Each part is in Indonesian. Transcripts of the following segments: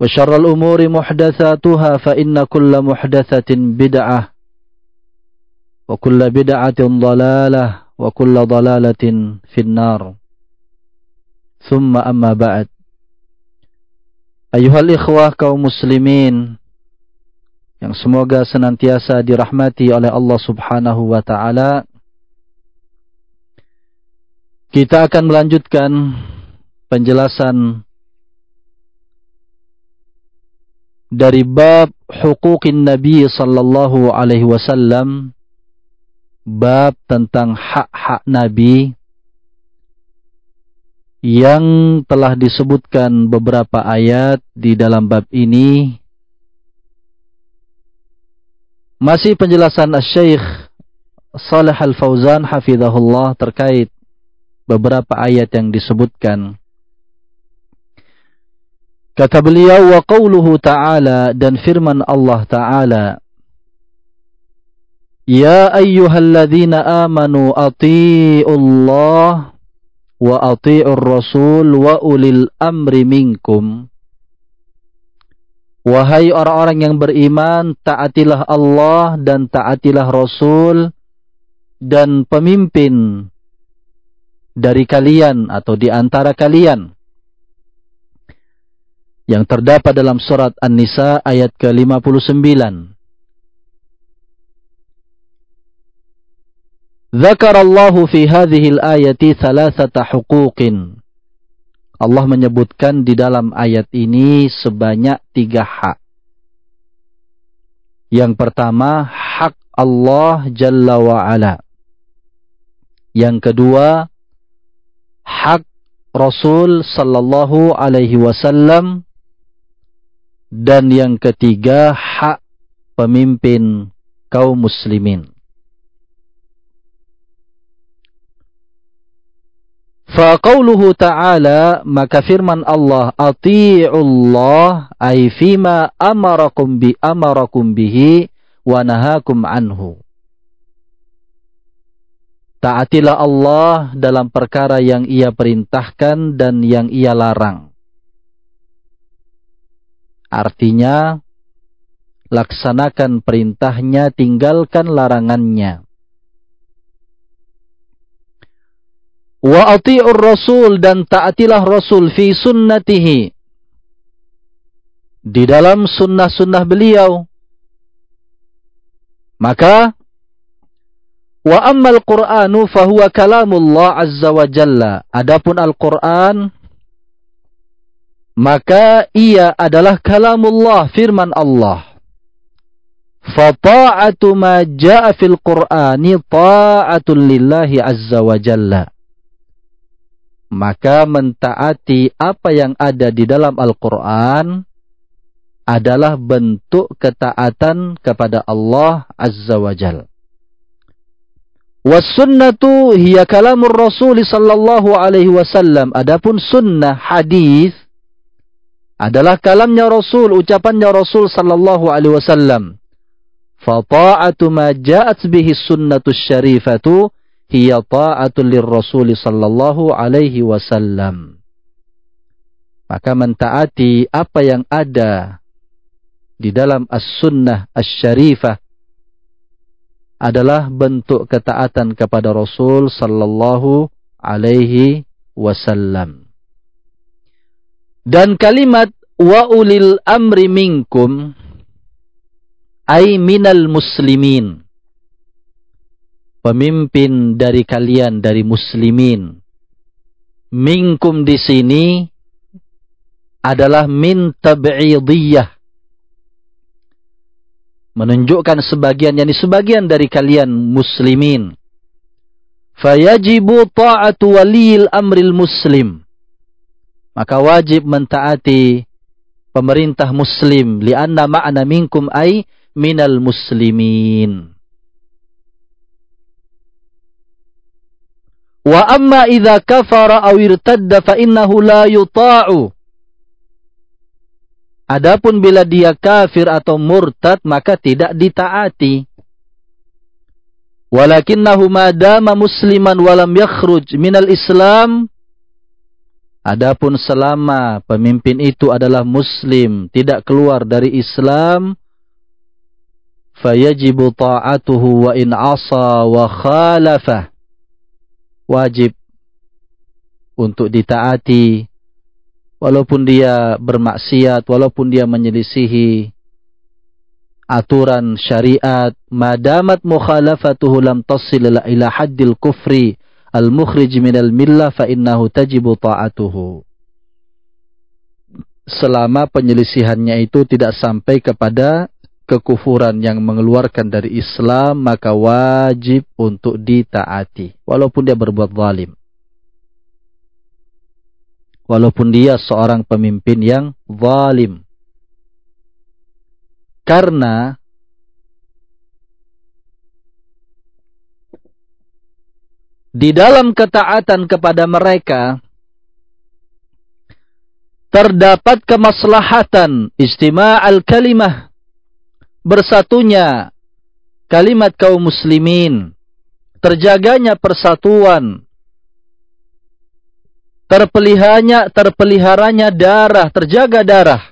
وشر الأمور محدثاتها فإن كل محدثة بدعة وكل بدعة ضلالة وكل ضلالة في النار ثم أما بعد أيها الإخوة kaum muslimin yang semoga senantiasa dirahmati oleh Allah Subhanahu wa taala kita akan melanjutkan penjelasan dari bab hukukin Nabi sallallahu alaihi wasallam bab tentang hak-hak Nabi yang telah disebutkan beberapa ayat di dalam bab ini. Masih penjelasan Syekh Salih Al-Fauzan hafizahullah terkait beberapa ayat yang disebutkan Kata beliau wa qawluhu ta'ala dan firman Allah ta'ala. Ya ayyuhalladzina amanu ati'ullah wa ati'ur rasul wa ulil amri minkum. Wahai orang-orang yang beriman taatilah Allah dan taatilah Rasul dan pemimpin dari kalian atau di antara kalian yang terdapat dalam surat An-Nisa ayat ke-59. Zakarallahu fi hadhihi al-ayati thalathata huquqin. Allah menyebutkan di dalam ayat ini sebanyak tiga hak. Yang pertama, hak Allah Jalla wa'ala. Yang kedua, hak Rasul Sallallahu Alaihi Wasallam dan yang ketiga, hak pemimpin kaum muslimin. Faqauluhu ta'ala maka firman Allah ati'ullah ay fima amarakum bi amarakum bihi wa nahakum anhu. Taatilah Allah dalam perkara yang ia perintahkan dan yang ia larang. Artinya, laksanakan perintahnya, tinggalkan larangannya. Wa ati'ur rasul dan taatilah rasul fi sunnatihi. Di dalam sunnah-sunnah beliau. Maka, wa ammal qur'anu fahuwa kalamullah azza wa jalla. Adapun Al-Quran, maka ia adalah kalamullah firman Allah fata'atu ma ja'a fil qur'ani ta'atun lillahi azza wa jalla maka mentaati apa yang ada di dalam Al-Quran adalah bentuk ketaatan kepada Allah Azza wa Jal. Wasunnatu hiya kalamur Rasul sallallahu alaihi wasallam. Adapun sunnah hadis adalah kalamnya Rasul, ucapannya Rasul sallallahu alaihi wasallam. Fata'atu ma ja'at bihi sunnatu syarifatu hiya ta'atul lirrasul sallallahu alaihi wasallam. Maka mentaati apa yang ada di dalam as-sunnah as-syarifah adalah bentuk ketaatan kepada Rasul sallallahu alaihi wasallam. Dan kalimat wa ulil amri minkum ay minal muslimin pemimpin dari kalian dari muslimin. Minkum di sini adalah min tab'idiyah. Menunjukkan sebagian yakni sebagian dari kalian muslimin. Fayajibu ta'atu waliyil amril muslim. Maka wajib mentaati pemerintah muslim lianna ma'na minkum ay minal muslimin. Wa amma idza kafara aw irtadda fa innahu la yuta'u. Adapun bila dia kafir atau murtad maka tidak ditaati. Walakinnahu madama musliman walam yakhruj minal islam Adapun selama pemimpin itu adalah muslim, tidak keluar dari Islam, fayajibu ta'atuhu wa in asa wa khalafah wajib untuk ditaati walaupun dia bermaksiat, walaupun dia menyelisihi aturan syariat, madamat mukhalafatuhu lam tasil ila haddil kufri al-mukhrij minal millah fa innahu tajibu ta'atuhu. Selama penyelisihannya itu tidak sampai kepada kekufuran yang mengeluarkan dari Islam maka wajib untuk ditaati walaupun dia berbuat zalim. Walaupun dia seorang pemimpin yang zalim. Karena di dalam ketaatan kepada mereka terdapat kemaslahatan istima' al-kalimah bersatunya kalimat kaum muslimin, terjaganya persatuan, terpeliharanya terpeliharanya darah, terjaga darah.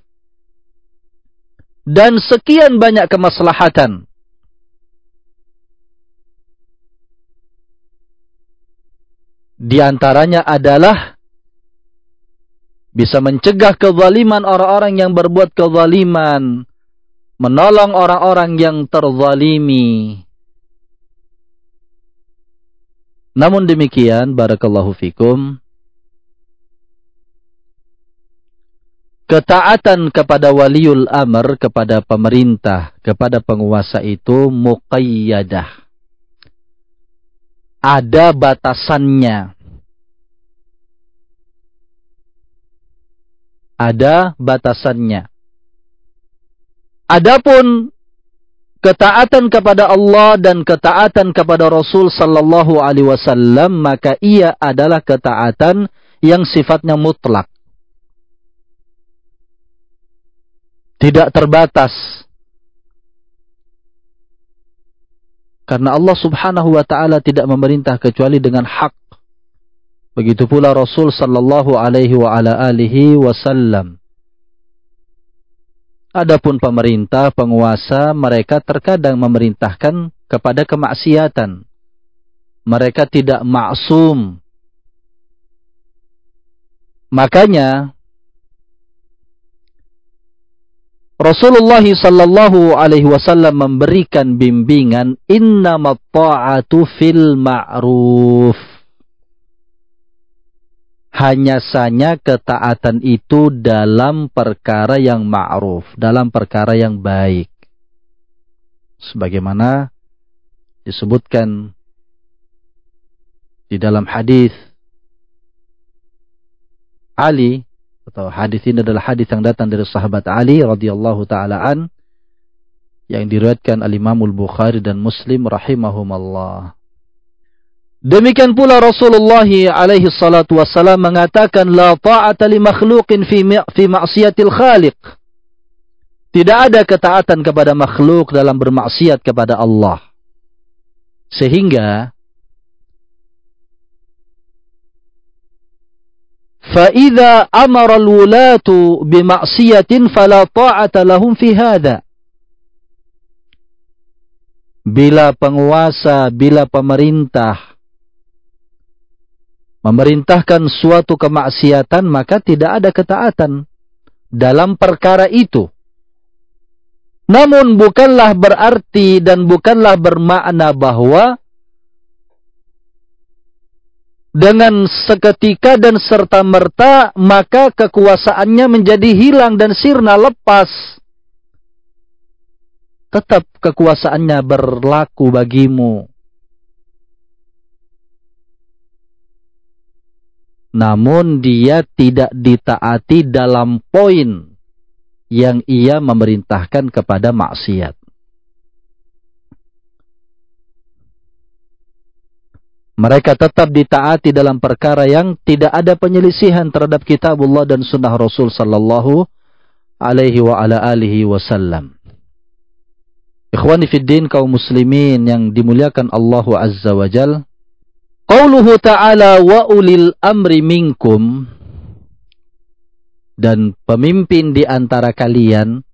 Dan sekian banyak kemaslahatan. Di antaranya adalah bisa mencegah kezaliman orang-orang yang berbuat kezaliman menolong orang-orang yang terzalimi. Namun demikian, barakallahu fikum, ketaatan kepada waliul amr, kepada pemerintah, kepada penguasa itu muqayyadah. Ada batasannya. Ada batasannya. Adapun ketaatan kepada Allah dan ketaatan kepada Rasul sallallahu alaihi wasallam maka ia adalah ketaatan yang sifatnya mutlak. Tidak terbatas. Karena Allah Subhanahu wa taala tidak memerintah kecuali dengan hak. Begitu pula Rasul sallallahu alaihi wa ala alihi wasallam. Adapun pemerintah, penguasa, mereka terkadang memerintahkan kepada kemaksiatan. Mereka tidak maksum. Makanya Rasulullah sallallahu alaihi wasallam memberikan bimbingan innamat ta'atu fil ma'ruf. hanya saja ketaatan itu dalam perkara yang ma'ruf, dalam perkara yang baik. Sebagaimana disebutkan di dalam hadis Ali atau hadis ini adalah hadis yang datang dari sahabat Ali radhiyallahu taala an yang diriwayatkan al-Imam Al-Bukhari dan Muslim rahimahumallah. Demikian pula Rasulullah alaihi salatu wassalam mengatakan la ta'ata li makhluqin fi fi ma'siyatil khaliq. Tidak ada ketaatan kepada makhluk dalam bermaksiat kepada Allah. Sehingga فإذا أمر الولاة بمعصية فلا طاعة لهم في هذا bila penguasa, bila pemerintah memerintahkan suatu kemaksiatan, maka tidak ada ketaatan dalam perkara itu. Namun bukanlah berarti dan bukanlah bermakna bahwa dengan seketika dan serta-merta maka kekuasaannya menjadi hilang dan sirna lepas. Tetap kekuasaannya berlaku bagimu. namun dia tidak ditaati dalam poin yang ia memerintahkan kepada maksiat. Mereka tetap ditaati dalam perkara yang tidak ada penyelisihan terhadap kitabullah dan sunnah Rasul sallallahu alaihi wa ala alihi wasallam. Ikhwani fiddin kaum muslimin yang dimuliakan Allah Azza wa Jalla Qauluhu ta'ala wa ulil amri minkum dan pemimpin di antara kalian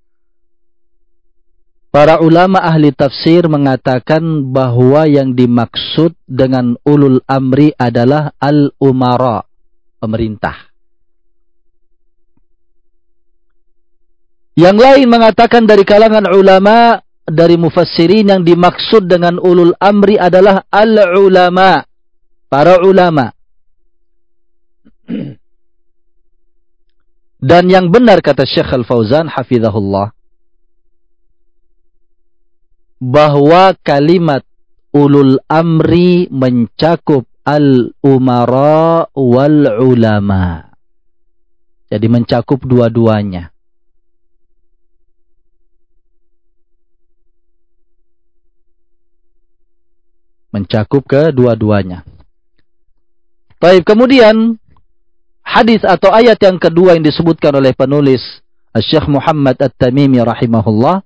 Para ulama ahli tafsir mengatakan bahwa yang dimaksud dengan ulul amri adalah al-umara, pemerintah. Yang lain mengatakan dari kalangan ulama dari mufassirin yang dimaksud dengan ulul amri adalah al-ulama, para ulama. Dan yang benar kata Syekh Al-Fauzan hafizahullah bahwa kalimat ulul amri mencakup al-umara wal ulama. Jadi mencakup dua-duanya. Mencakup kedua-duanya. Baik, kemudian hadis atau ayat yang kedua yang disebutkan oleh penulis Syekh Muhammad At-Tamimi rahimahullah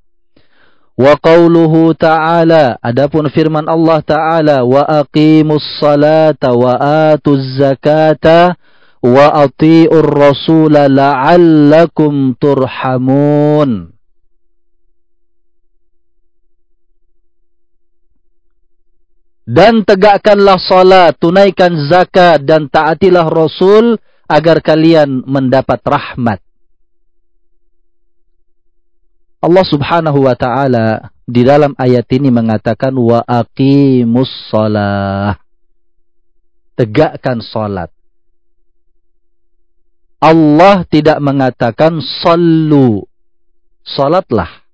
wa qauluhu ta'ala adapun firman Allah taala wa aqimus salata wa atuz zakata wa ati'ur rasula la'allakum turhamun Dan tegakkanlah salat, tunaikan zakat dan taatilah Rasul agar kalian mendapat rahmat. Allah Subhanahu wa taala di dalam ayat ini mengatakan wa aqimus shalah. Tegakkan salat. Allah tidak mengatakan sallu. Salatlah.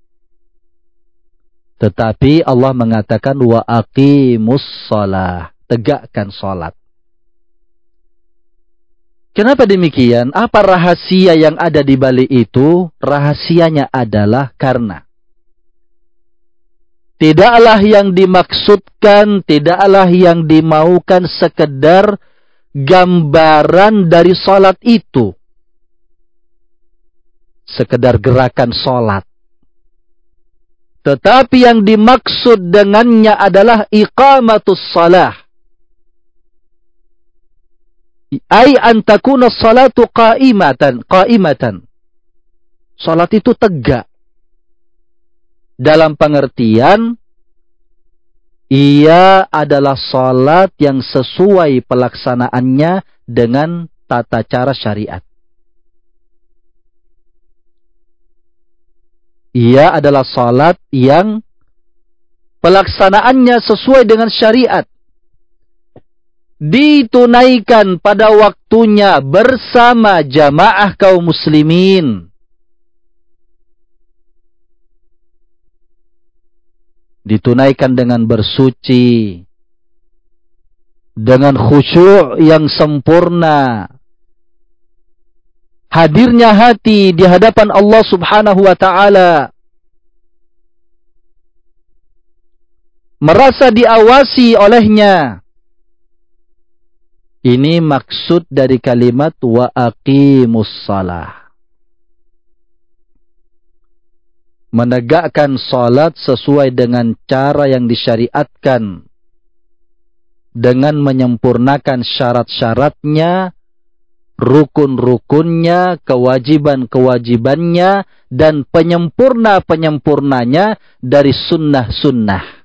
Tetapi Allah mengatakan wa aqimus shalah, tegakkan salat. Kenapa demikian? Apa rahasia yang ada di balik itu? Rahasianya adalah karena tidaklah yang dimaksudkan, tidaklah yang dimaukan sekedar gambaran dari salat itu. Sekedar gerakan salat. Tetapi yang dimaksud dengannya adalah iqamatus salah. Ay antakuna salatu qa'imatan. Qa'imatan. Salat itu tegak. Dalam pengertian, ia adalah salat yang sesuai pelaksanaannya dengan tata cara syariat. Ia adalah salat yang pelaksanaannya sesuai dengan syariat. Ditunaikan pada waktunya bersama jamaah kaum muslimin. Ditunaikan dengan bersuci, dengan khusyuk yang sempurna. Hadirnya hati di hadapan Allah subhanahu wa ta'ala. Merasa diawasi olehnya ini maksud dari kalimat wa aqimus salah. Menegakkan salat sesuai dengan cara yang disyariatkan. Dengan menyempurnakan syarat-syaratnya, rukun-rukunnya, kewajiban-kewajibannya, dan penyempurna-penyempurnanya dari sunnah-sunnah.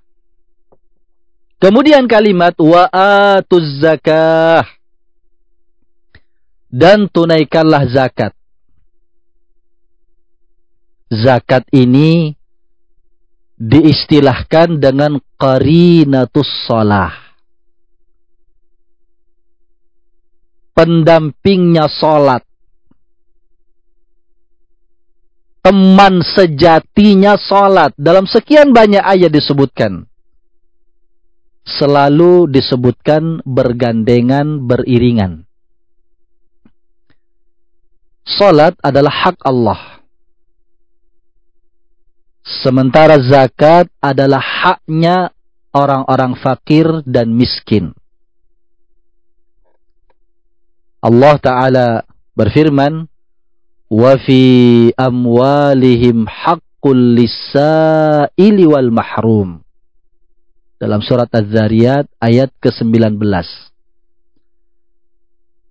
Kemudian kalimat wa atuz zakah dan tunaikanlah zakat. Zakat ini diistilahkan dengan qarinatus salah. Pendampingnya salat. Teman sejatinya salat. Dalam sekian banyak ayat disebutkan selalu disebutkan bergandengan, beriringan. Salat adalah hak Allah. Sementara zakat adalah haknya orang-orang fakir dan miskin. Allah Ta'ala berfirman, وَفِي أَمْوَالِهِمْ حَقٌّ لِلسَّائِلِ وَالْمَحْرُومِ dalam surat Az-Zariyat ayat ke-19.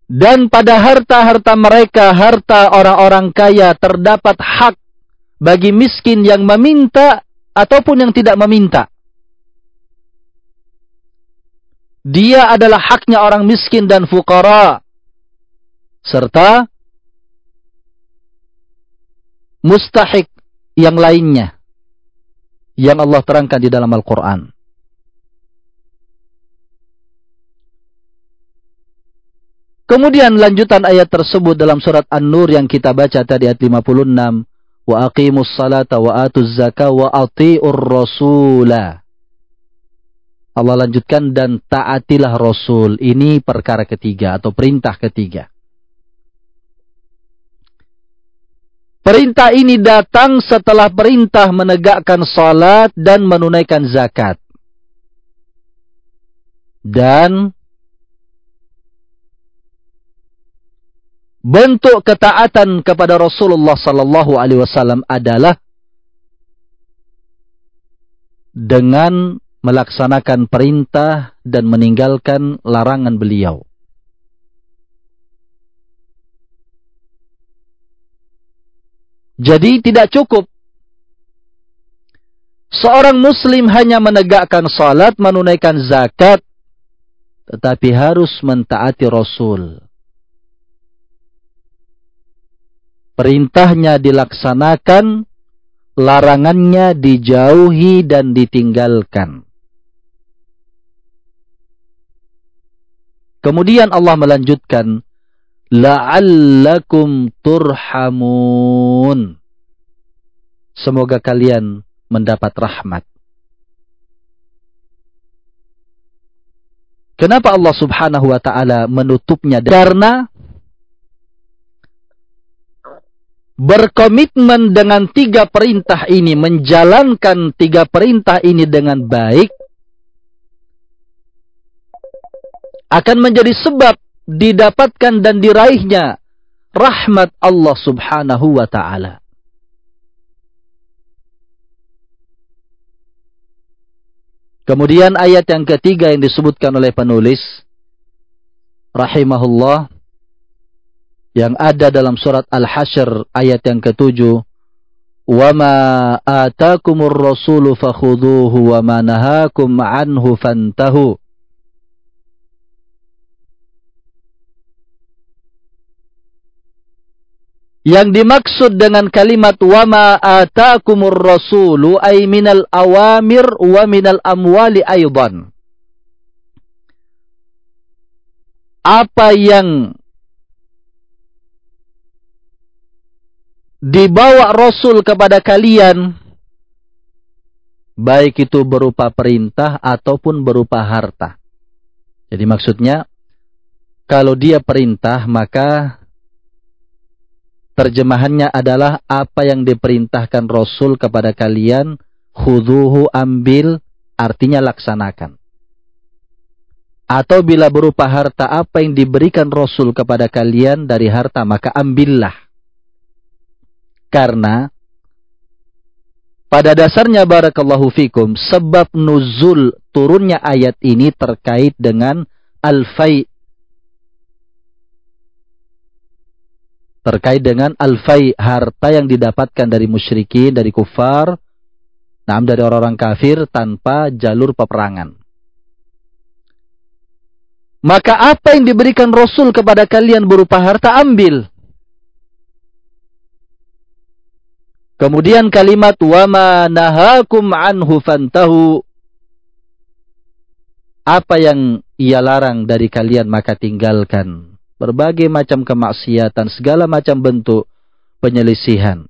Dan pada harta-harta mereka, harta orang-orang kaya terdapat hak bagi miskin yang meminta ataupun yang tidak meminta. Dia adalah haknya orang miskin dan fukara. Serta mustahik yang lainnya. Yang Allah terangkan di dalam Al-Quran. Kemudian lanjutan ayat tersebut dalam surat An-Nur yang kita baca tadi ayat 56. Wa aqimus salata wa atuz zaka wa ati'ur rasula. Allah lanjutkan dan taatilah Rasul. Ini perkara ketiga atau perintah ketiga. Perintah ini datang setelah perintah menegakkan salat dan menunaikan zakat. Dan bentuk ketaatan kepada Rasulullah sallallahu alaihi wasallam adalah dengan melaksanakan perintah dan meninggalkan larangan beliau. Jadi tidak cukup seorang muslim hanya menegakkan salat, menunaikan zakat, tetapi harus mentaati Rasul. Perintahnya dilaksanakan, larangannya dijauhi dan ditinggalkan. Kemudian Allah melanjutkan, la'allakum turhamun. Semoga kalian mendapat rahmat. Kenapa Allah Subhanahu wa taala menutupnya? Karena berkomitmen dengan tiga perintah ini, menjalankan tiga perintah ini dengan baik, akan menjadi sebab didapatkan dan diraihnya rahmat Allah subhanahu wa ta'ala. Kemudian ayat yang ketiga yang disebutkan oleh penulis rahimahullah yang ada dalam surat Al-Hasyr ayat yang ketujuh. وَمَا آتَاكُمُ الرَّسُولُ فَخُذُوهُ وَمَا نَهَاكُمْ عَنْهُ فَانْتَهُوا Yang dimaksud dengan kalimat wama atakumur rasulu ay minal awamir wa minal amwali aydan. apa yang dibawa Rasul kepada kalian baik itu berupa perintah ataupun berupa harta. Jadi maksudnya kalau dia perintah maka terjemahannya adalah apa yang diperintahkan Rasul kepada kalian khuduhu ambil artinya laksanakan. Atau bila berupa harta apa yang diberikan Rasul kepada kalian dari harta maka ambillah. Karena pada dasarnya barakallahu fikum sebab nuzul turunnya ayat ini terkait dengan al-fai. Terkait dengan al-fai harta yang didapatkan dari musyrikin dari kufar nah dari orang-orang kafir tanpa jalur peperangan. Maka apa yang diberikan Rasul kepada kalian berupa harta ambil Kemudian kalimat wama nahakum anhu fantahu. Apa yang ia larang dari kalian maka tinggalkan. Berbagai macam kemaksiatan, segala macam bentuk penyelisihan.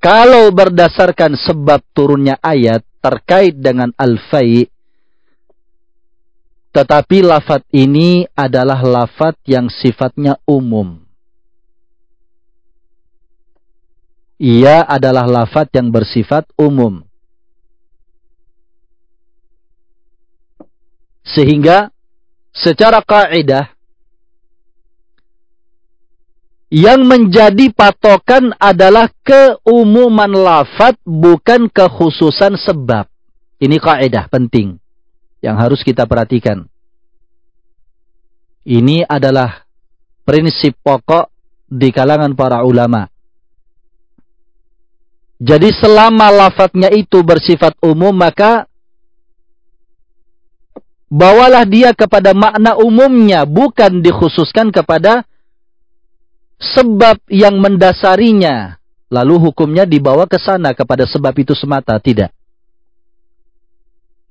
Kalau berdasarkan sebab turunnya ayat terkait dengan al-fai, tetapi lafat ini adalah lafat yang sifatnya umum ia adalah lafat yang bersifat umum. Sehingga secara kaidah yang menjadi patokan adalah keumuman lafat bukan kekhususan sebab. Ini kaidah penting yang harus kita perhatikan. Ini adalah prinsip pokok di kalangan para ulama. Jadi selama lafadznya itu bersifat umum maka bawalah dia kepada makna umumnya bukan dikhususkan kepada sebab yang mendasarinya. Lalu hukumnya dibawa ke sana kepada sebab itu semata, tidak.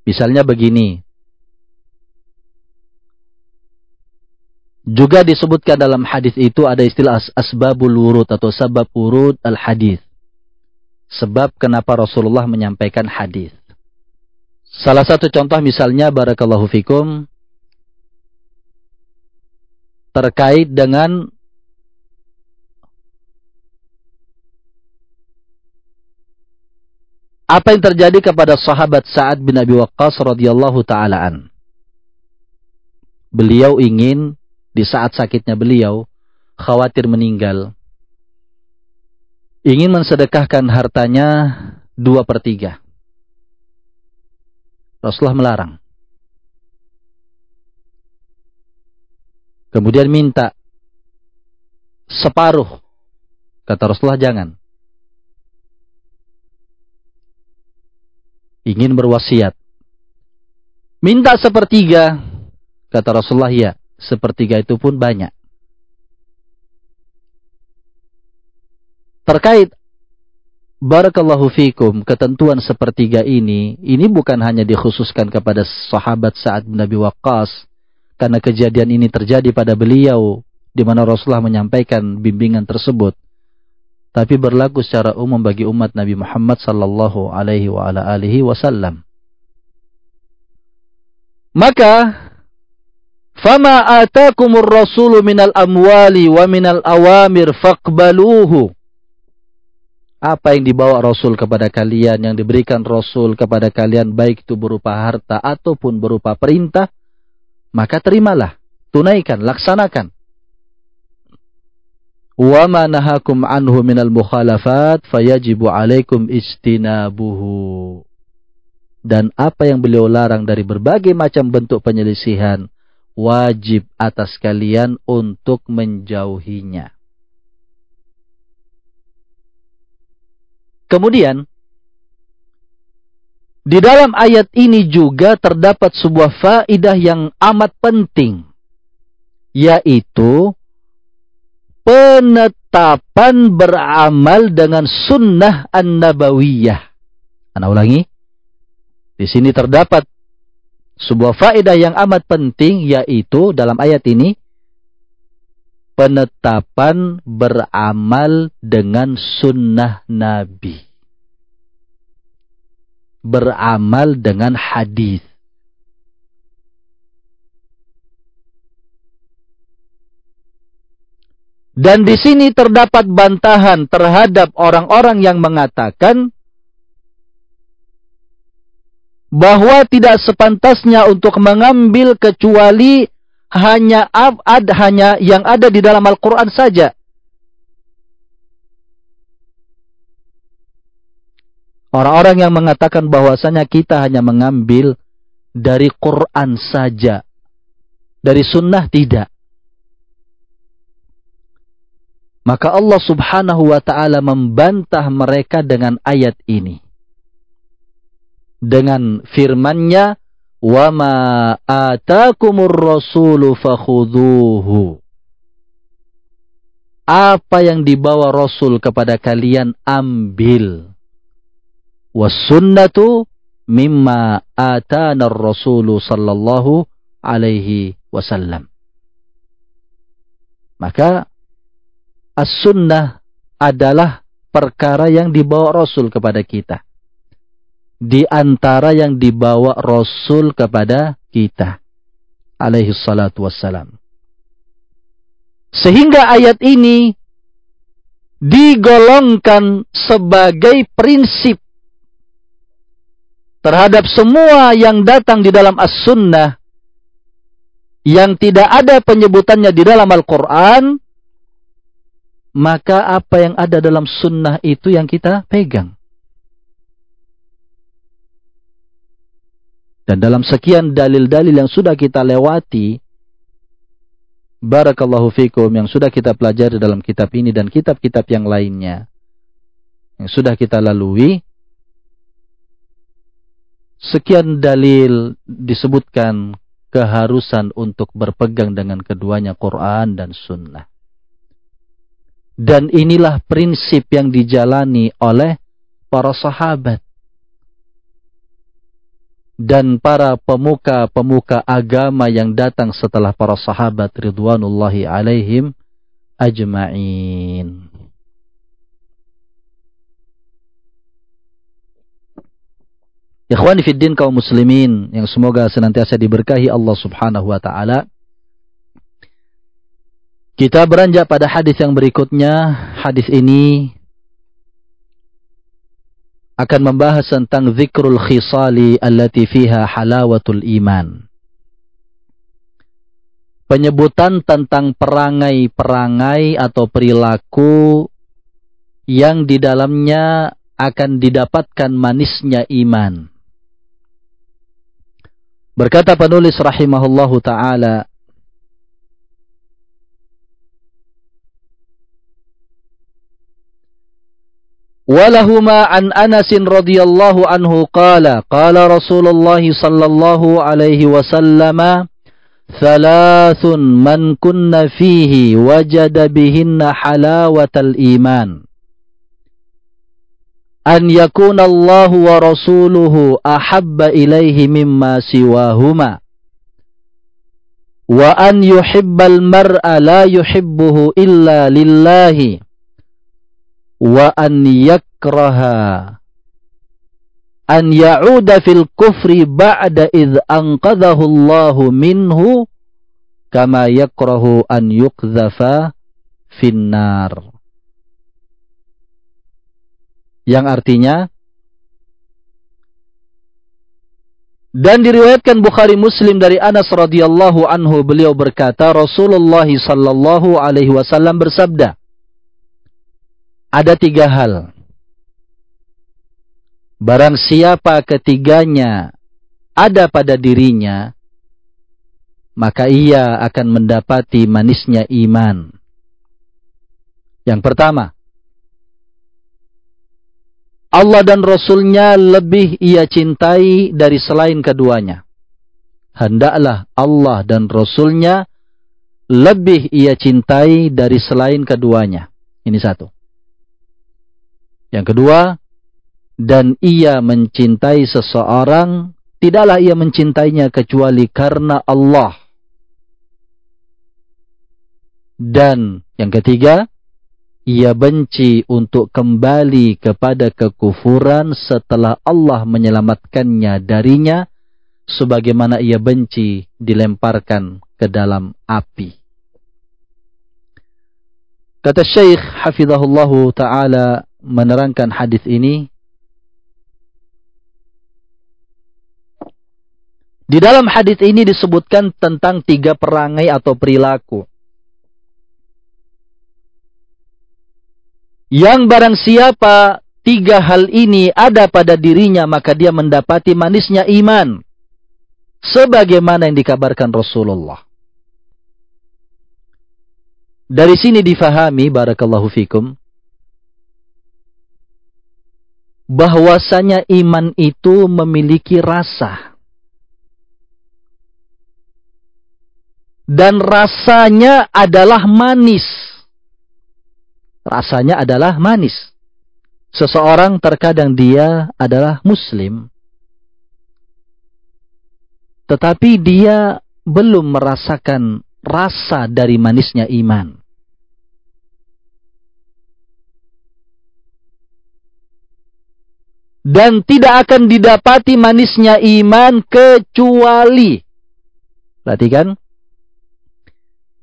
Misalnya begini. Juga disebutkan dalam hadis itu ada istilah asbabul wurud atau sabab urut al hadis sebab kenapa Rasulullah menyampaikan hadis. Salah satu contoh misalnya barakallahu fikum terkait dengan apa yang terjadi kepada sahabat Sa'ad bin Abi Waqqas radhiyallahu taalaan. Beliau ingin di saat sakitnya beliau khawatir meninggal ingin mensedekahkan hartanya dua per tiga. Rasulullah melarang. Kemudian minta separuh. Kata Rasulullah jangan. Ingin berwasiat. Minta sepertiga. Kata Rasulullah ya. Sepertiga itu pun banyak. Terkait barakallahu fikum ketentuan sepertiga ini ini bukan hanya dikhususkan kepada sahabat saat Nabi Waqqas karena kejadian ini terjadi pada beliau di mana Rasulullah menyampaikan bimbingan tersebut tapi berlaku secara umum bagi umat Nabi Muhammad sallallahu alaihi wa ala alihi wasallam. Maka fama atakumur rasulu minal amwali wa minal awamir faqbaluhu apa yang dibawa Rasul kepada kalian, yang diberikan Rasul kepada kalian, baik itu berupa harta ataupun berupa perintah, maka terimalah, tunaikan, laksanakan. Wa ma nahakum anhu minal mukhalafat fayajibu alaikum. Dan apa yang beliau larang dari berbagai macam bentuk penyelisihan, wajib atas kalian untuk menjauhinya. Kemudian, di dalam ayat ini juga terdapat sebuah faidah yang amat penting, yaitu penetapan beramal dengan sunnah an-nabawiyah. Anda ulangi. Di sini terdapat sebuah faedah yang amat penting yaitu dalam ayat ini penetapan beramal dengan sunnah Nabi. Beramal dengan hadis. Dan di sini terdapat bantahan terhadap orang-orang yang mengatakan bahwa tidak sepantasnya untuk mengambil kecuali hanya ad hanya yang ada di dalam Al-Qur'an saja. Orang-orang yang mengatakan bahwasanya kita hanya mengambil dari Quran saja. Dari sunnah tidak. Maka Allah subhanahu wa ta'ala membantah mereka dengan ayat ini. Dengan firmannya, wa ma atakumur rasulu fakhuduhu. Apa yang dibawa rasul kepada kalian ambil. Wasunnatu mimma atana rasulu sallallahu alaihi wasallam. Maka as-sunnah adalah perkara yang dibawa rasul kepada kita. Di antara yang dibawa Rasul kepada kita. Alaihi salatu wassalam. Sehingga ayat ini digolongkan sebagai prinsip terhadap semua yang datang di dalam as-sunnah yang tidak ada penyebutannya di dalam Al-Quran maka apa yang ada dalam sunnah itu yang kita pegang. Dan dalam sekian dalil-dalil yang sudah kita lewati, Barakallahu fikum yang sudah kita pelajari dalam kitab ini dan kitab-kitab yang lainnya. Yang sudah kita lalui. Sekian dalil disebutkan keharusan untuk berpegang dengan keduanya Quran dan Sunnah. Dan inilah prinsip yang dijalani oleh para sahabat. Dan para pemuka-pemuka agama yang datang setelah para sahabat ridwanullahi alaihim ajma'in. Ikhwani fiddin kaum muslimin yang semoga senantiasa diberkahi Allah subhanahu wa ta'ala. Kita beranjak pada hadis yang berikutnya. Hadis ini akan membahas tentang zikrul khisali allati fiha halawatul iman. Penyebutan tentang perangai-perangai atau perilaku yang di dalamnya akan didapatkan manisnya iman. Berkata penulis rahimahullahu taala ولهما عن أنس رضي الله عنه قال قال رسول الله صلى الله عليه وسلم ثلاث من كن فيه وجد بهن حلاوة الإيمان. أن يكون الله ورسوله أحب إليه مما سواهما. وأن يحب المرء لا يحبه إلا لله. Wa an yakraha. An ya'uda fil kufri ba'da id anqadhahu Allah minhu kama yakrahu an yuqdhafa finnar. Yang artinya dan diriwayatkan Bukhari Muslim dari Anas radhiyallahu anhu beliau berkata Rasulullah sallallahu alaihi wasallam bersabda ada tiga hal. Barang siapa ketiganya ada pada dirinya, maka ia akan mendapati manisnya iman. Yang pertama, Allah dan Rasulnya lebih ia cintai dari selain keduanya. Hendaklah Allah dan Rasulnya lebih ia cintai dari selain keduanya. Ini satu. Yang kedua, dan ia mencintai seseorang tidaklah ia mencintainya kecuali karena Allah. Dan yang ketiga, ia benci untuk kembali kepada kekufuran setelah Allah menyelamatkannya darinya sebagaimana ia benci dilemparkan ke dalam api. Kata Syekh Hafizahullah Ta'ala menerangkan hadis ini Di dalam hadis ini disebutkan tentang tiga perangai atau perilaku. Yang barang siapa tiga hal ini ada pada dirinya maka dia mendapati manisnya iman. Sebagaimana yang dikabarkan Rasulullah. Dari sini difahami barakallahu fikum bahwasanya iman itu memiliki rasa dan rasanya adalah manis. Rasanya adalah manis. Seseorang terkadang dia adalah muslim. Tetapi dia belum merasakan rasa dari manisnya iman. Dan tidak akan didapati manisnya iman kecuali. Perhatikan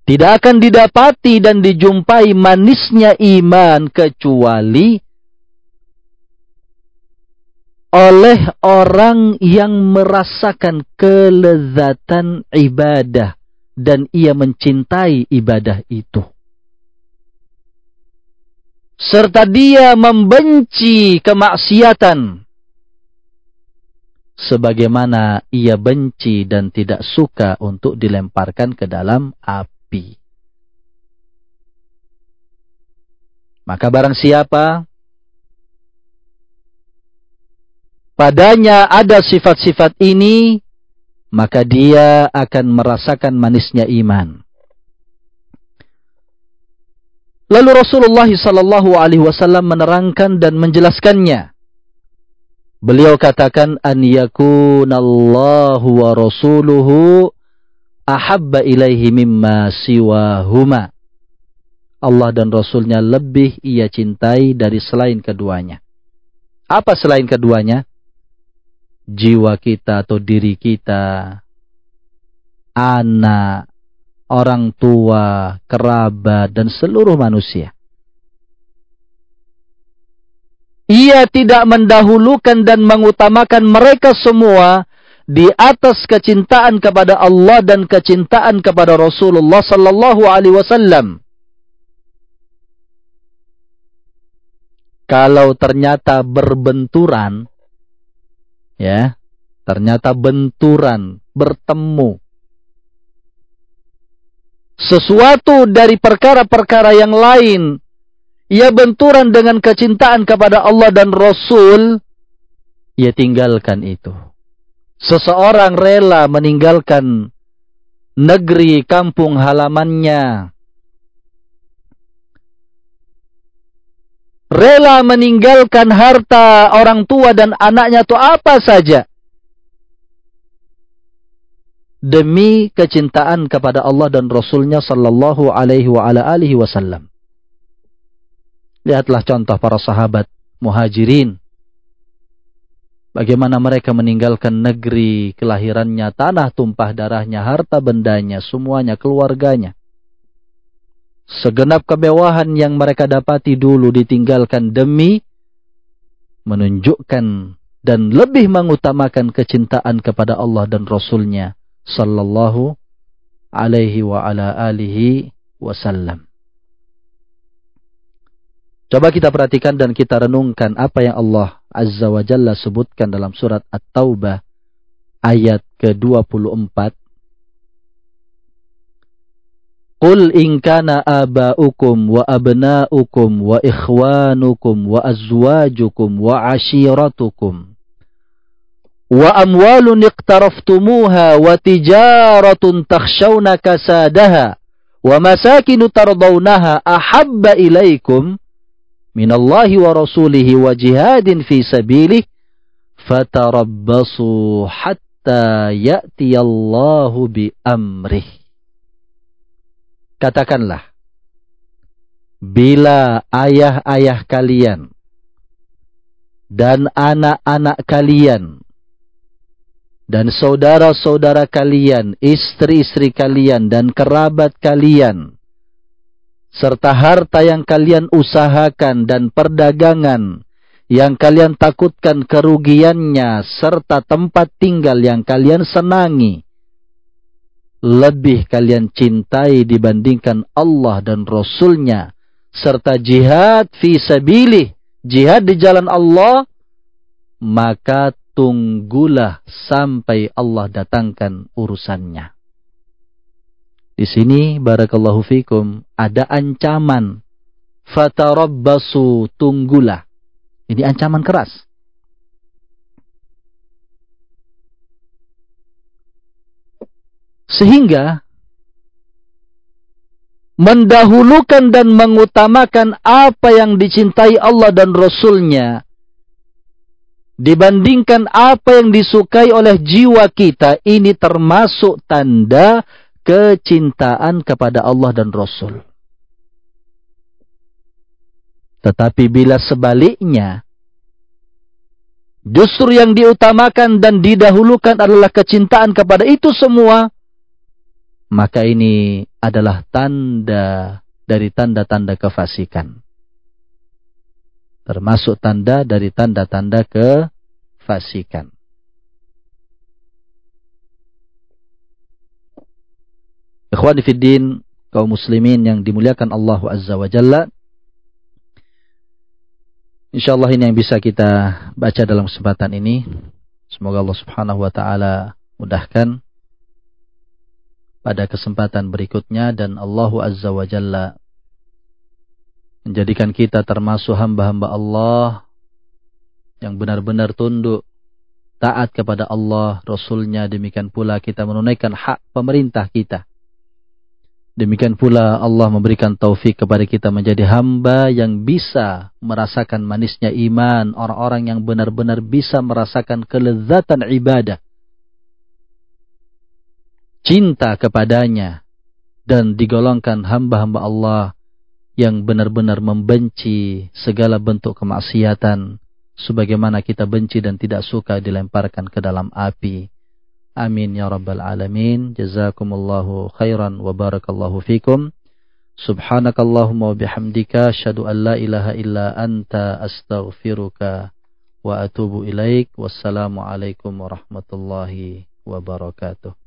tidak akan didapati dan dijumpai manisnya iman kecuali oleh orang yang merasakan kelezatan ibadah dan ia mencintai ibadah itu. Serta dia membenci kemaksiatan. Sebagaimana ia benci dan tidak suka untuk dilemparkan ke dalam api. Maka barang siapa padanya ada sifat-sifat ini, maka dia akan merasakan manisnya iman. Lalu Rasulullah sallallahu alaihi wasallam menerangkan dan menjelaskannya. Beliau katakan an yakunallahu wa rasuluhu ahabba ilaihi mimma siwahuma. Allah dan Rasulnya lebih ia cintai dari selain keduanya. Apa selain keduanya? Jiwa kita atau diri kita, anak, orang tua, kerabat, dan seluruh manusia. Ia tidak mendahulukan dan mengutamakan mereka semua di atas kecintaan kepada Allah dan kecintaan kepada Rasulullah sallallahu alaihi wasallam. Kalau ternyata berbenturan ya, ternyata benturan, bertemu sesuatu dari perkara-perkara yang lain. Ia benturan dengan kecintaan kepada Allah dan Rasul. Ia tinggalkan itu. Seseorang rela meninggalkan negeri kampung halamannya. Rela meninggalkan harta orang tua dan anaknya itu apa saja demi kecintaan kepada Allah dan Rasulnya sallallahu alaihi wa ala alihi wasallam. Lihatlah contoh para sahabat muhajirin. Bagaimana mereka meninggalkan negeri kelahirannya, tanah tumpah darahnya, harta bendanya, semuanya, keluarganya. Segenap kemewahan yang mereka dapati dulu ditinggalkan demi menunjukkan dan lebih mengutamakan kecintaan kepada Allah dan Rasulnya sallallahu alaihi wa ala alihi wasallam. Coba kita perhatikan dan kita renungkan apa yang Allah Azza wa Jalla sebutkan dalam surat At-Taubah ayat ke-24. Qul in kana aba'ukum wa abna'ukum wa ikhwanukum wa azwajukum wa ashiratukum wa amwalun iqtaraftumuha wa tijaratun takhshawna kasadaha wa masakinu tardawnaha ahabba ilaikum minallahi wa rasulihi wa jihadin fi sabilih fatarabbasu. Katakanlah, bila ayah-ayah kalian dan anak-anak kalian dan saudara-saudara kalian, istri-istri kalian dan kerabat kalian serta harta yang kalian usahakan dan perdagangan yang kalian takutkan kerugiannya serta tempat tinggal yang kalian senangi lebih kalian cintai dibandingkan Allah dan Rasulnya serta jihad fi sabilih jihad di jalan Allah maka tunggulah sampai Allah datangkan urusannya di sini barakallahu fikum ada ancaman. Fatarabbasu tunggulah. Ini ancaman keras. Sehingga mendahulukan dan mengutamakan apa yang dicintai Allah dan Rasulnya dibandingkan apa yang disukai oleh jiwa kita ini termasuk tanda kecintaan kepada Allah dan Rasul. Tetapi bila sebaliknya, justru yang diutamakan dan didahulukan adalah kecintaan kepada itu semua, maka ini adalah tanda dari tanda-tanda kefasikan. Termasuk tanda dari tanda-tanda kefasikan. Ikhwani fiddin, kaum muslimin yang dimuliakan Allah Azza wa Jalla. InsyaAllah ini yang bisa kita baca dalam kesempatan ini. Semoga Allah subhanahu wa ta'ala mudahkan pada kesempatan berikutnya dan Allah Azza wa Jalla menjadikan kita termasuk hamba-hamba Allah yang benar-benar tunduk taat kepada Allah, Rasulnya, demikian pula kita menunaikan hak pemerintah kita. Demikian pula Allah memberikan taufik kepada kita menjadi hamba yang bisa merasakan manisnya iman, orang-orang yang benar-benar bisa merasakan kelezatan ibadah. Cinta kepadanya dan digolongkan hamba-hamba Allah yang benar-benar membenci segala bentuk kemaksiatan sebagaimana kita benci dan tidak suka dilemparkan ke dalam api. Amin ya rabbal alamin. Jazakumullahu khairan wa barakallahu fikum. Subhanakallahumma wa bihamdika asyhadu an la ilaha illa anta astaghfiruka wa atubu ilaik. Wassalamu alaikum warahmatullahi wabarakatuh.